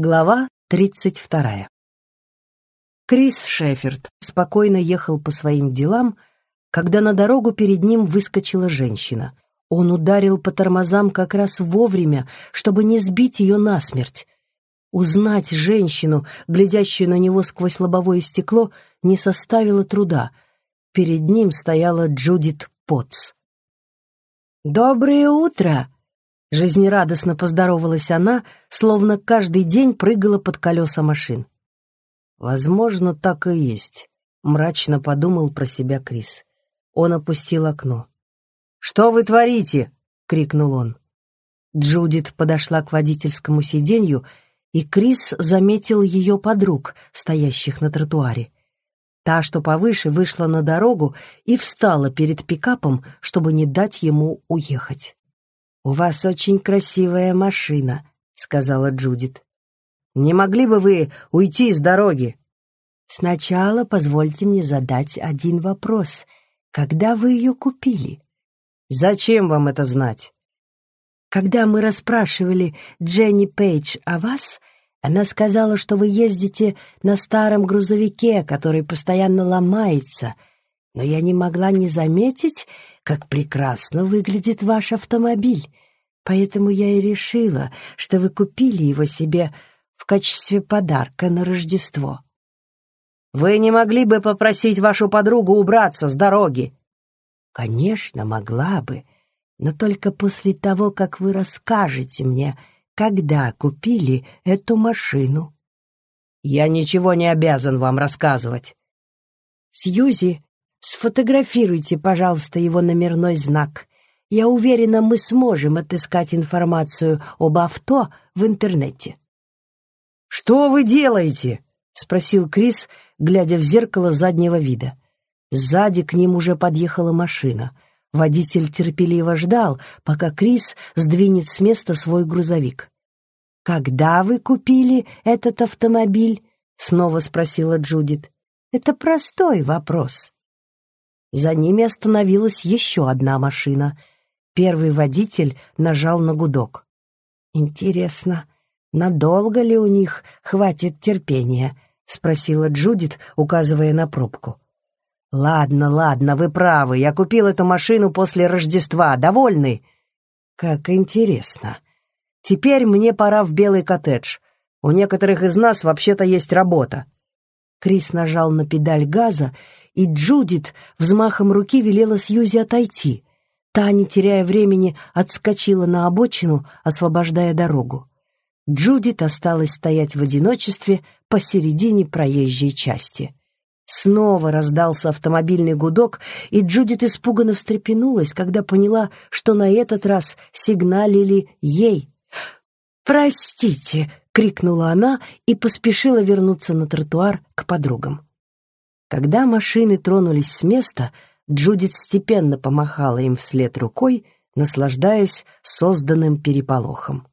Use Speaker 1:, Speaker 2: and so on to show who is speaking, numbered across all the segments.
Speaker 1: Глава тридцать вторая. Крис Шеферд спокойно ехал по своим делам, когда на дорогу перед ним выскочила женщина. Он ударил по тормозам как раз вовремя, чтобы не сбить ее насмерть. Узнать женщину, глядящую на него сквозь лобовое стекло, не составило труда. Перед ним стояла Джудит Потц. «Доброе утро!» Жизнерадостно поздоровалась она, словно каждый день прыгала под колеса машин. «Возможно, так и есть», — мрачно подумал про себя Крис. Он опустил окно. «Что вы творите?» — крикнул он. Джудит подошла к водительскому сиденью, и Крис заметил ее подруг, стоящих на тротуаре. Та, что повыше, вышла на дорогу и встала перед пикапом, чтобы не дать ему уехать. «У вас очень красивая машина», — сказала Джудит. «Не могли бы вы уйти с дороги?» «Сначала позвольте мне задать один вопрос. Когда вы ее купили?» «Зачем вам это знать?» «Когда мы расспрашивали Дженни Пейдж о вас, она сказала, что вы ездите на старом грузовике, который постоянно ломается, но я не могла не заметить, как прекрасно выглядит ваш автомобиль. Поэтому я и решила, что вы купили его себе в качестве подарка на Рождество. Вы не могли бы попросить вашу подругу убраться с дороги? Конечно, могла бы, но только после того, как вы расскажете мне, когда купили эту машину. Я ничего не обязан вам рассказывать. Сьюзи Сфотографируйте, пожалуйста, его номерной знак. Я уверена, мы сможем отыскать информацию об авто в интернете. «Что вы делаете?» — спросил Крис, глядя в зеркало заднего вида. Сзади к ним уже подъехала машина. Водитель терпеливо ждал, пока Крис сдвинет с места свой грузовик. «Когда вы купили этот автомобиль?» — снова спросила Джудит. «Это простой вопрос». За ними остановилась еще одна машина. Первый водитель нажал на гудок. «Интересно, надолго ли у них хватит терпения?» — спросила Джудит, указывая на пробку. «Ладно, ладно, вы правы. Я купил эту машину после Рождества. Довольны?» «Как интересно. Теперь мне пора в белый коттедж. У некоторых из нас вообще-то есть работа». Крис нажал на педаль газа, и Джудит взмахом руки велела Сьюзи отойти. Та, не теряя времени, отскочила на обочину, освобождая дорогу. Джудит осталась стоять в одиночестве посередине проезжей части. Снова раздался автомобильный гудок, и Джудит испуганно встрепенулась, когда поняла, что на этот раз сигналили ей. «Простите!» — крикнула она и поспешила вернуться на тротуар к подругам. Когда машины тронулись с места, Джудит степенно помахала им вслед рукой, наслаждаясь созданным переполохом.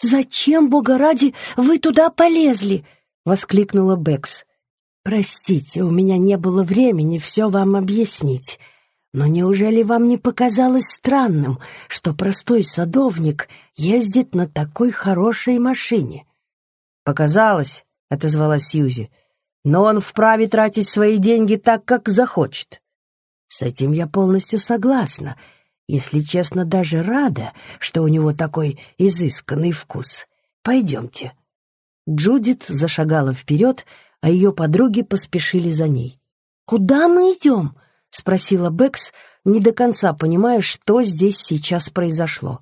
Speaker 1: «Зачем, бога ради, вы туда полезли?» — воскликнула Бэкс. «Простите, у меня не было времени все вам объяснить. Но неужели вам не показалось странным, что простой садовник ездит на такой хорошей машине?» «Показалось», — отозвалась Сьюзи но он вправе тратить свои деньги так, как захочет. С этим я полностью согласна. Если честно, даже рада, что у него такой изысканный вкус. Пойдемте. Джудит зашагала вперед, а ее подруги поспешили за ней. «Куда мы идем?» — спросила Бэкс, не до конца понимая, что здесь сейчас произошло.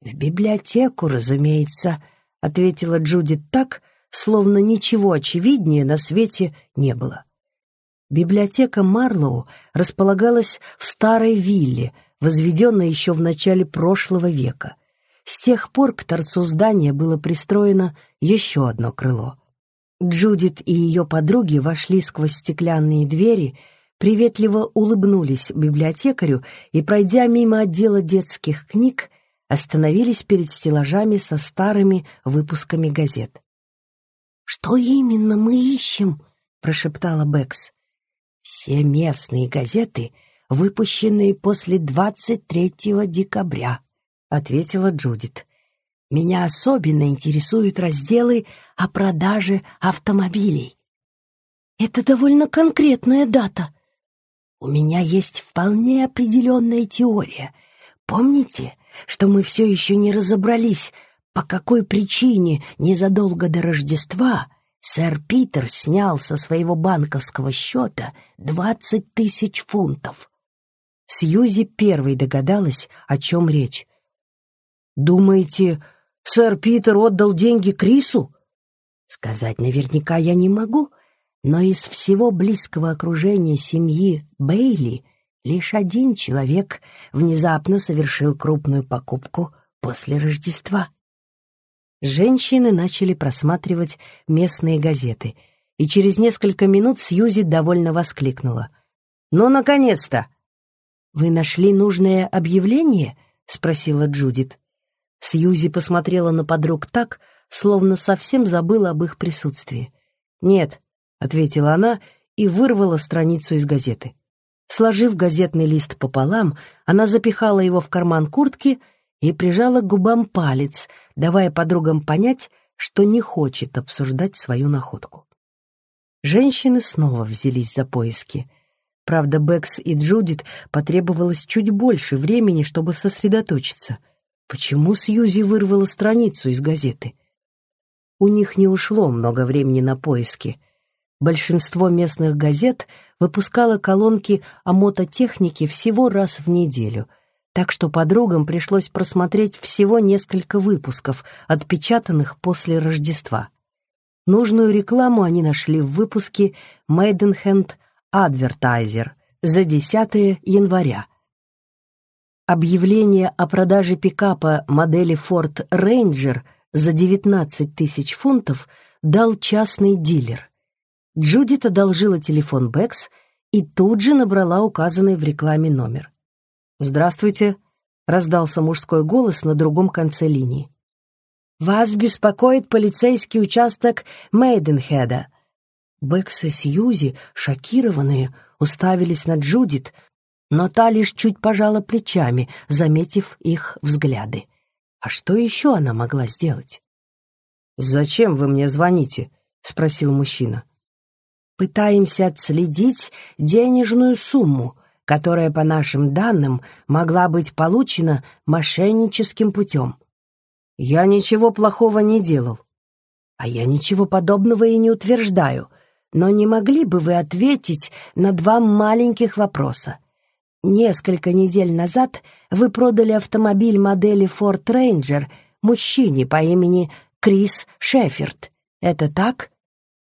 Speaker 1: «В библиотеку, разумеется», — ответила Джудит так, — словно ничего очевиднее на свете не было. Библиотека Марлоу располагалась в старой вилле, возведенной еще в начале прошлого века. С тех пор к торцу здания было пристроено еще одно крыло. Джудит и ее подруги вошли сквозь стеклянные двери, приветливо улыбнулись библиотекарю и, пройдя мимо отдела детских книг, остановились перед стеллажами со старыми выпусками газет. «Что именно мы ищем?» — прошептала Бэкс. «Все местные газеты, выпущенные после 23 декабря», — ответила Джудит. Меня особенно интересуют разделы о продаже автомобилей. Это довольно конкретная дата. У меня есть вполне определенная теория. Помните, что мы все еще не разобрались, по какой причине незадолго до Рождества сэр Питер снял со своего банковского счета двадцать тысяч фунтов. Сьюзи первой догадалась, о чем речь. «Думаете, сэр Питер отдал деньги Крису?» «Сказать наверняка я не могу, но из всего близкого окружения семьи Бейли лишь один человек внезапно совершил крупную покупку после Рождества». Женщины начали просматривать местные газеты, и через несколько минут Сьюзи довольно воскликнула. «Ну, наконец-то! «Вы нашли нужное объявление?» — спросила Джудит. Сьюзи посмотрела на подруг так, словно совсем забыла об их присутствии. «Нет», — ответила она и вырвала страницу из газеты. Сложив газетный лист пополам, она запихала его в карман куртки и прижала к губам палец, давая подругам понять, что не хочет обсуждать свою находку. Женщины снова взялись за поиски — Правда, Бэкс и Джудит потребовалось чуть больше времени, чтобы сосредоточиться. Почему Сьюзи вырвала страницу из газеты? У них не ушло много времени на поиски. Большинство местных газет выпускало колонки о мототехнике всего раз в неделю, так что подругам пришлось просмотреть всего несколько выпусков, отпечатанных после Рождества. Нужную рекламу они нашли в выпуске «Maidenhand Advertiser за 10 января. Объявление о продаже пикапа модели Ford Ranger за 19 тысяч фунтов дал частный дилер. Джудит одолжила телефон Бэкс и тут же набрала указанный в рекламе номер. «Здравствуйте», — раздался мужской голос на другом конце линии. «Вас беспокоит полицейский участок Мейденхеда. Бэкс и Сьюзи, шокированные, уставились на Джудит, но та лишь чуть пожала плечами, заметив их взгляды. А что еще она могла сделать? «Зачем вы мне звоните?» — спросил мужчина. «Пытаемся отследить денежную сумму, которая, по нашим данным, могла быть получена мошенническим путем. Я ничего плохого не делал. А я ничего подобного и не утверждаю но не могли бы вы ответить на два маленьких вопроса? Несколько недель назад вы продали автомобиль модели Ford Ranger мужчине по имени Крис Шеферд. Это так?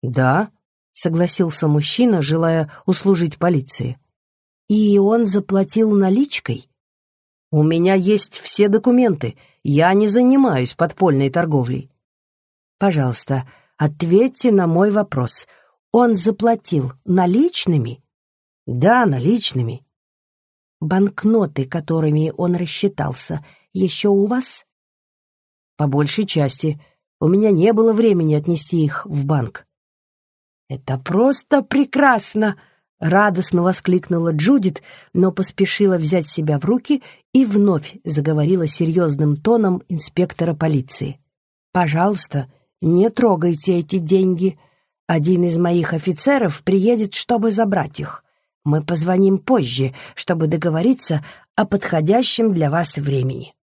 Speaker 1: Да, согласился мужчина, желая услужить полиции. И он заплатил наличкой? У меня есть все документы. Я не занимаюсь подпольной торговлей. Пожалуйста, ответьте на мой вопрос — он заплатил наличными? Да, наличными. Банкноты, которыми он рассчитался, еще у вас? По большей части. У меня не было времени отнести их в банк. Это просто прекрасно! Радостно воскликнула Джудит, но поспешила взять себя в руки и вновь заговорила серьезным тоном инспектора полиции. «Пожалуйста, не трогайте эти деньги. Один из моих офицеров приедет, чтобы забрать их. Мы позвоним позже, чтобы договориться о подходящем для вас времени».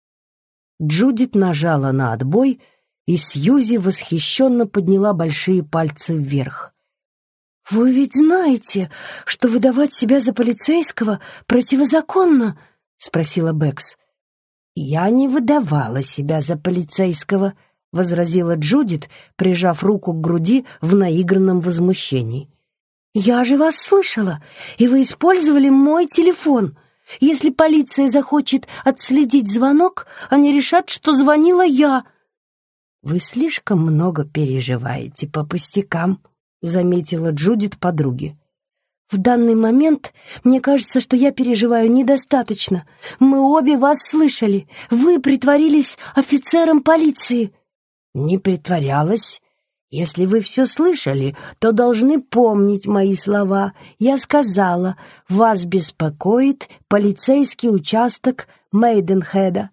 Speaker 1: Джудит нажала на отбой, и Сьюзи восхищенно подняла большие пальцы вверх. «Вы ведь знаете, что выдавать себя за полицейского противозаконно?» — спросила Бэкс. «Я не выдавала себя за полицейского», — возразила Джудит, прижав руку к груди в наигранном возмущении. «Я же вас слышала, и вы использовали мой телефон. Если полиция захочет отследить звонок, они решат, что звонила я». «Вы слишком много переживаете по пустякам», — заметила Джудит подруге. «В данный момент мне кажется, что я переживаю недостаточно. Мы обе вас слышали. Вы притворились офицером полиции» не притворялась. Если вы все слышали, то должны помнить мои слова. Я сказала, вас беспокоит полицейский участок Мейденхеда.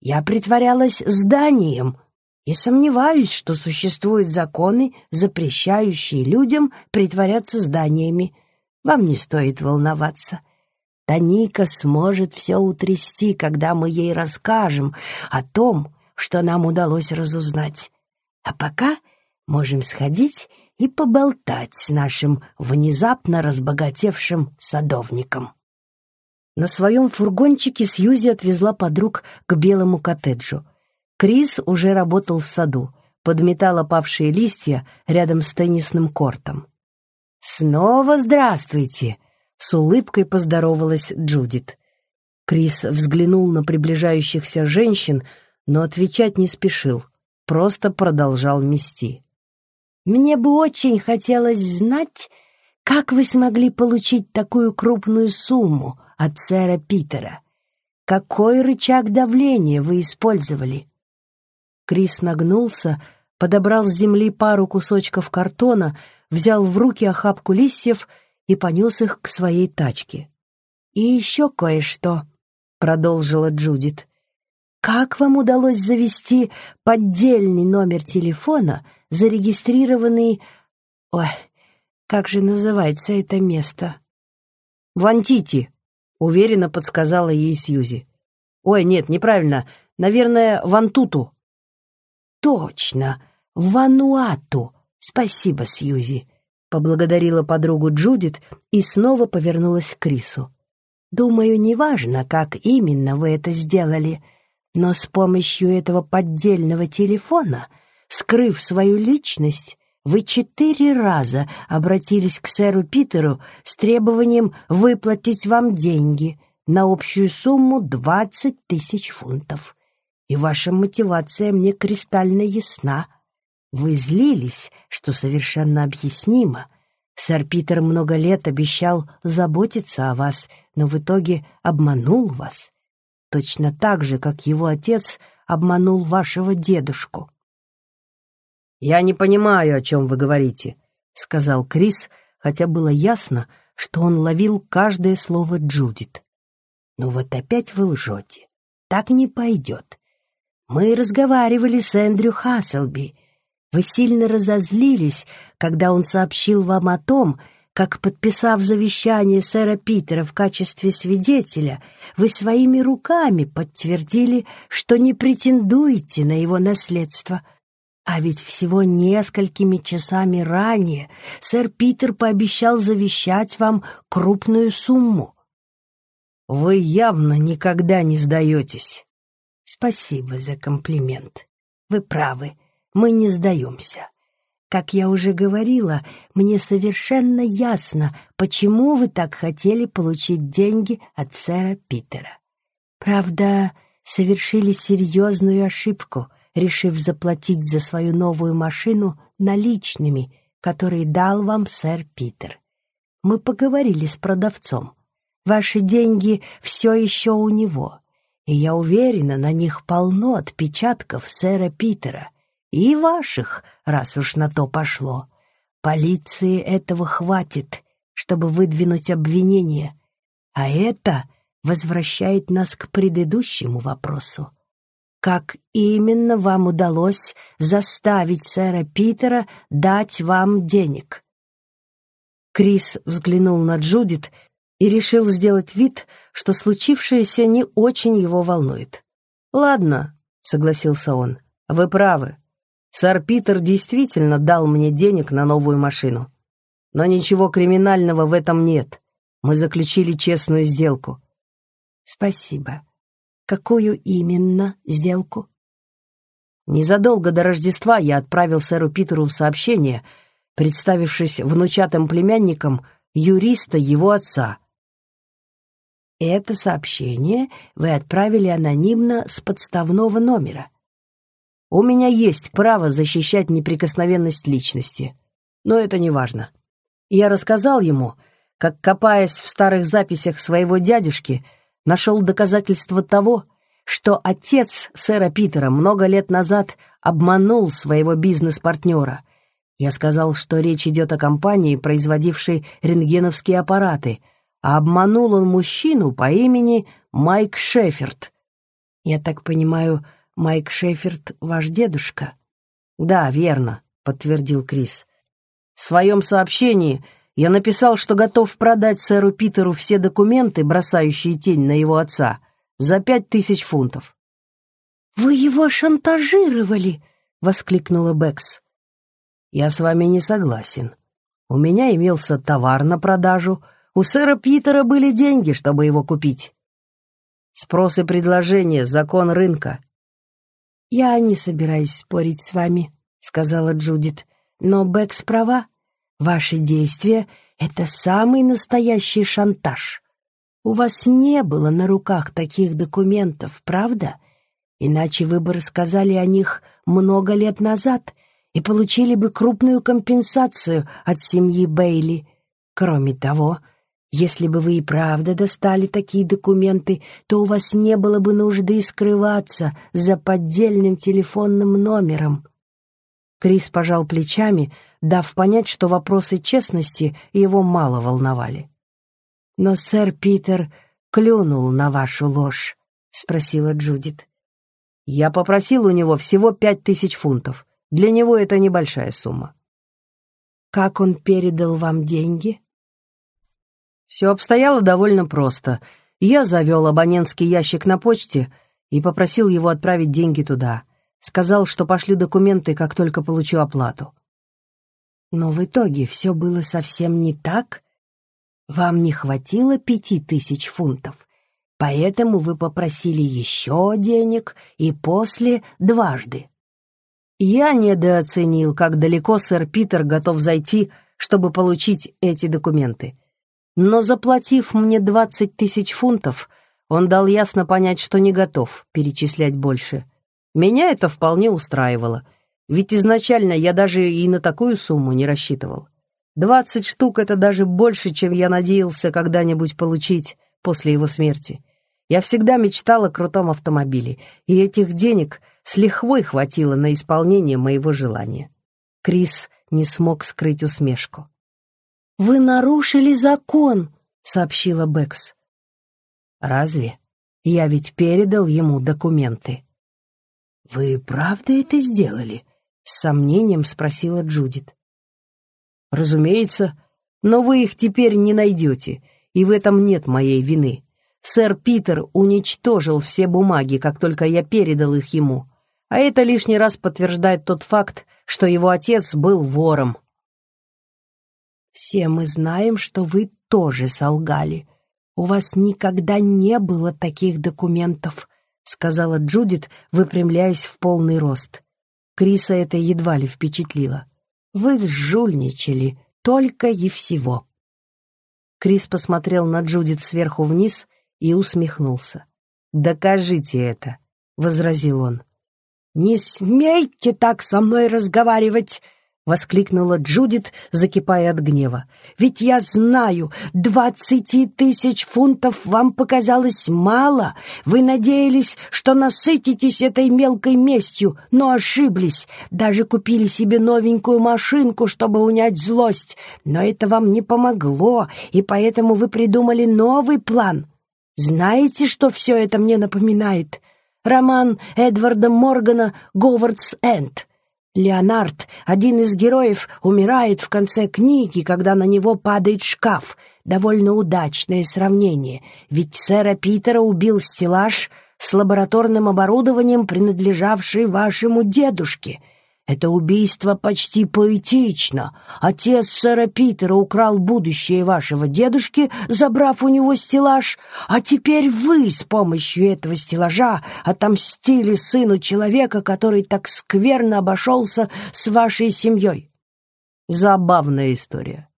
Speaker 1: Я притворялась зданием, и сомневаюсь, что существуют законы, запрещающие людям притворяться зданиями. Вам не стоит волноваться. Таника сможет все утрясти, когда мы ей расскажем о том, что нам удалось разузнать. А пока можем сходить и поболтать с нашим внезапно разбогатевшим садовником. На своем фургончике Сьюзи отвезла подруг к белому коттеджу. Крис уже работал в саду, подметал опавшие листья рядом с теннисным кортом. «Снова здравствуйте!» — с улыбкой поздоровалась Джудит. Крис взглянул на приближающихся женщин, но отвечать не спешил, просто продолжал мести. «Мне бы очень хотелось знать, как вы смогли получить такую крупную сумму от сэра Питера. Какой рычаг давления вы использовали?» Крис нагнулся, подобрал с земли пару кусочков картона, взял в руки охапку листьев и понес их к своей тачке. «И еще кое-что», — продолжила Джудит. Как вам удалось завести поддельный номер телефона, зарегистрированный... Ой, как же называется это место? «Вантити», — уверенно подсказала ей Сьюзи. «Ой, нет, неправильно. Наверное, Вантуту». «Точно, Вануату. Спасибо, Сьюзи», — поблагодарила подругу Джудит и снова повернулась к Крису. «Думаю, неважно, как именно вы это сделали». Но с помощью этого поддельного телефона, скрыв свою личность, вы четыре раза обратились к сэру Питеру с требованием выплатить вам деньги на общую сумму двадцать тысяч фунтов. И ваша мотивация мне кристально ясна. Вы злились, что совершенно объяснимо. Сэр Питер много лет обещал заботиться о вас, но в итоге обманул вас точно так же, как его отец обманул вашего дедушку. «Я не понимаю, о чем вы говорите», — сказал Крис, хотя было ясно, что он ловил каждое слово Джудит. «Ну вот опять вы лжете. Так не пойдет. Мы разговаривали с Эндрю Хасселби. Вы сильно разозлились, когда он сообщил вам о том, как, подписав завещание сэра Питера в качестве свидетеля, вы своими руками подтвердили, что не претендуете на его наследство. А ведь всего несколькими часами ранее сэр Питер пообещал завещать вам крупную сумму. Вы явно никогда не сдаетесь. Спасибо за комплимент. Вы правы, мы не сдаемся. Как я уже говорила, мне совершенно ясно, почему вы так хотели получить деньги от сэра Питера. Правда, совершили серьезную ошибку, решив заплатить за свою новую машину наличными, которые дал вам сэр Питер. Мы поговорили с продавцом. Ваши деньги все еще у него, и я уверена, на них полно отпечатков сэра Питера, и ваших, раз уж на то пошло. Полиции этого хватит, чтобы выдвинуть обвинение. А это возвращает нас к предыдущему вопросу. Как именно вам удалось заставить сэра Питера дать вам денег? Крис взглянул на Джудит и решил сделать вид, что случившееся не очень его волнует. «Ладно», — согласился он, — «вы правы. Сэр Питер действительно дал мне денег на новую машину. Но ничего криминального в этом нет. Мы заключили честную сделку. Спасибо. Какую именно сделку? Незадолго до Рождества я отправил сэру Питеру сообщение, представившись внучатым племянником юриста его отца. Это сообщение вы отправили анонимно с подставного номера. У меня есть право защищать неприкосновенность личности, но это не важно. Я рассказал ему, как, копаясь в старых записях своего дядюшки, нашел доказательства того, что отец сэра Питера много лет назад обманул своего бизнес-партнера. Я сказал, что речь идет о компании, производившей рентгеновские аппараты, а обманул он мужчину по имени Майк Шеферд. Я так понимаю, Майк Шеферд ваш дедушка?» «Да, верно», — подтвердил Крис. «В своем сообщении я написал, что готов продать сэру Питеру все документы, бросающие тень на его отца, за пять тысяч фунтов».
Speaker 2: «Вы его шантажировали!» — воскликнула Бэкс.
Speaker 1: «Я с вами не согласен. У меня имелся товар на продажу, у сэра Питера были деньги, чтобы его купить. Спрос и предложение — закон рынка.
Speaker 2: «Я не собираюсь спорить с вами», — сказала Джудит. «Но Бэкс права. Ваши действия — это самый настоящий шантаж. У вас не было на руках таких документов, правда? Иначе вы бы рассказали о них много лет назад и получили бы крупную компенсацию от семьи Бейли. Кроме того, если бы вы и правда достали такие документы, то у вас не было бы нужды скрываться за поддельным телефонным номером.
Speaker 1: Крис пожал плечами, дав понять, что вопросы честности его мало волновали.
Speaker 2: «Но сэр Питер клюнул на вашу ложь», — спросила Джудит.
Speaker 1: «Я попросил у него всего пять тысяч фунтов. Для него это небольшая сумма».
Speaker 2: «Как он передал вам деньги?»
Speaker 1: Все обстояло довольно просто. Я завел абонентский ящик на почте и попросил его отправить деньги туда. Сказал, что пошлю документы, как только получу оплату.
Speaker 2: Но в итоге все было совсем не так. Вам не хватило пяти тысяч фунтов, поэтому вы попросили еще денег и после дважды.
Speaker 1: Я недооценил, как далеко сэр Питер готов зайти, чтобы получить эти документы. Но заплатив мне двадцать тысяч фунтов, он дал ясно понять, что не готов перечислять больше. Меня это вполне устраивало, ведь изначально я даже и на такую сумму не рассчитывал. Двадцать штук — это даже больше, чем я надеялся когда-нибудь получить после его смерти. Я всегда мечтал о крутом автомобиле, и этих денег с лихвой хватило на исполнение моего желания. Крис не смог скрыть усмешку.
Speaker 2: «Вы нарушили закон», — сообщила Бэкс.
Speaker 1: «Разве? Я ведь передал ему документы».
Speaker 2: «Вы правда это сделали?» — с сомнением спросила Джудит.
Speaker 1: «Разумеется, но вы их теперь не найдете, и в этом нет моей вины. Сэр Питер уничтожил все бумаги, как только я передал их ему, а это лишний раз подтверждает тот факт, что его отец был вором».
Speaker 2: Все мы знаем, что вы тоже солгали. У вас никогда не было таких документов, сказала Джудит, выпрямляясь в полный рост. Криса это едва ли впечатлило. Вы жульничали, только и всего.
Speaker 1: Крис посмотрел на Джудит сверху вниз и усмехнулся. «Докажите это», — возразил он.
Speaker 2: «Не смейте так со мной разговаривать!» — воскликнула Джудит, закипая от гнева. «Ведь я знаю, двадцати тысяч фунтов вам показалось мало. Вы надеялись, что насытитесь этой мелкой местью, но ошиблись. Даже купили себе новенькую машинку, чтобы унять злость. Но это вам не помогло, и поэтому вы придумали новый план. Знаете, что все это мне напоминает? Роман Эдварда Моргана «Говардс Энд». Леонард, один из героев, умирает в конце книги, когда на него падает шкаф. Довольно удачное сравнение, ведь сэра Питера убил стеллаж с лабораторным оборудованием, принадлежавший вашему дедушке — это убийство почти поэтично. Отец сэра Питера украл будущее вашего дедушки, забрав у него стеллаж, а теперь вы с помощью этого стеллажа отомстили сыну человека, который так скверно обошелся с вашей семьей.
Speaker 1: Забавная история.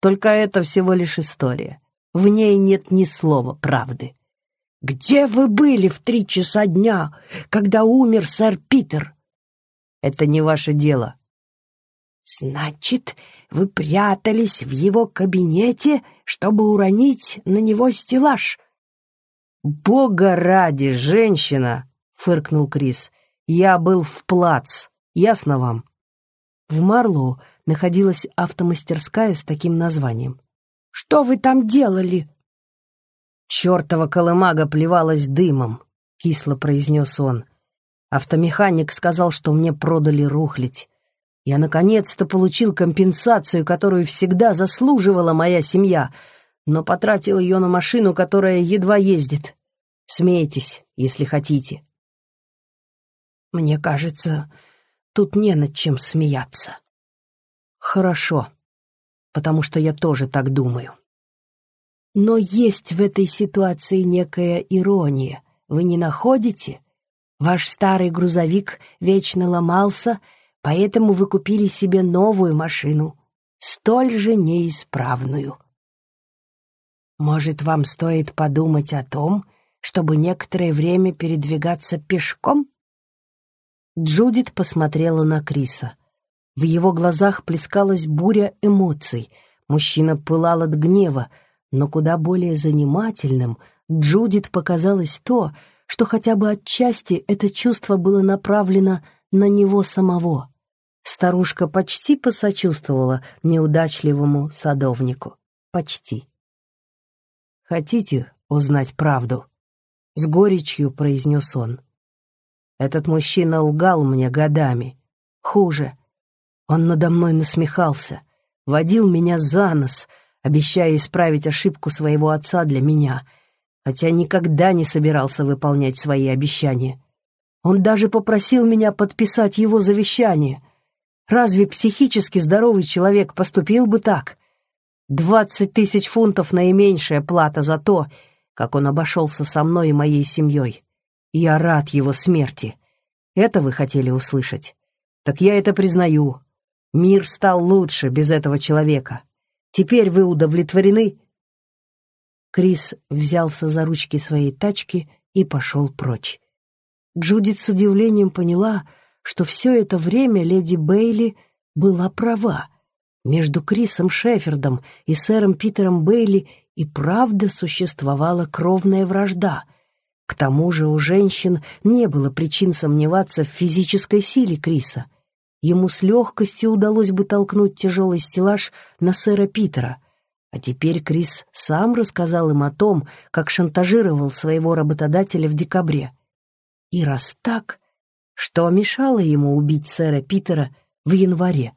Speaker 1: Только это всего лишь история. В ней нет ни слова правды.
Speaker 2: «Где вы были в три часа дня, когда умер сэр Питер?»
Speaker 1: Это не ваше дело».
Speaker 2: «Значит, вы прятались в его кабинете, чтобы уронить на него стеллаж?»
Speaker 1: «Бога ради, женщина!» — фыркнул Крис. «Я был в плац. Ясно вам?» В Марлоу находилась автомастерская с таким названием.
Speaker 2: «Что вы там делали?»
Speaker 1: «Чертова колымага плевалась дымом», — кисло произнес он. Автомеханик сказал, что мне продали рухлить. Я наконец-то получил компенсацию, которую всегда заслуживала моя семья, но потратил ее на машину, которая едва ездит. Смейтесь, если хотите.
Speaker 2: Мне кажется, тут не над чем смеяться.
Speaker 1: Хорошо, потому что я тоже так думаю.
Speaker 2: Но есть в этой ситуации некая ирония. Вы не находите? Ваш старый грузовик вечно ломался, поэтому вы купили себе новую машину, столь же неисправную. Может, вам стоит подумать о том, чтобы некоторое время передвигаться пешком?
Speaker 1: Джудит посмотрела на Криса. В его глазах плескалась буря эмоций. Мужчина пылал от гнева, но куда более занимательным Джудит показалось то, что хотя бы отчасти это чувство было направлено на него самого. Старушка почти посочувствовала неудачливому садовнику. Почти. «Хотите узнать правду?» — с горечью произнес он. «Этот мужчина лгал мне годами. Хуже. Он надо мной насмехался, водил меня за нос, обещая исправить ошибку своего отца для меня, хотя никогда не собирался выполнять свои обещания. Он даже попросил меня подписать его завещание. Разве психически здоровый человек поступил бы так? Двадцать тысяч фунтов — наименьшая плата за то, как он обошелся со мной и моей семьей. Я рад его смерти. Это вы хотели услышать? Так я это признаю. Мир стал лучше без этого человека. Теперь вы удовлетворены?» Крис взялся за ручки своей тачки и пошел прочь. Джудит с удивлением поняла, что все это время леди Бейли была права. Между Крисом Шефердом и сэром Питером Бейли и правда существовала кровная вражда. К тому же у женщин не было причин сомневаться в физической силе Криса. Ему с легкостью удалось бы толкнуть тяжелый стеллаж на сэра Питера — а теперь Крис сам рассказал им о том, как шантажировал своего работодателя в декабре. И раз так, что мешало ему убить сэра Питера в январе?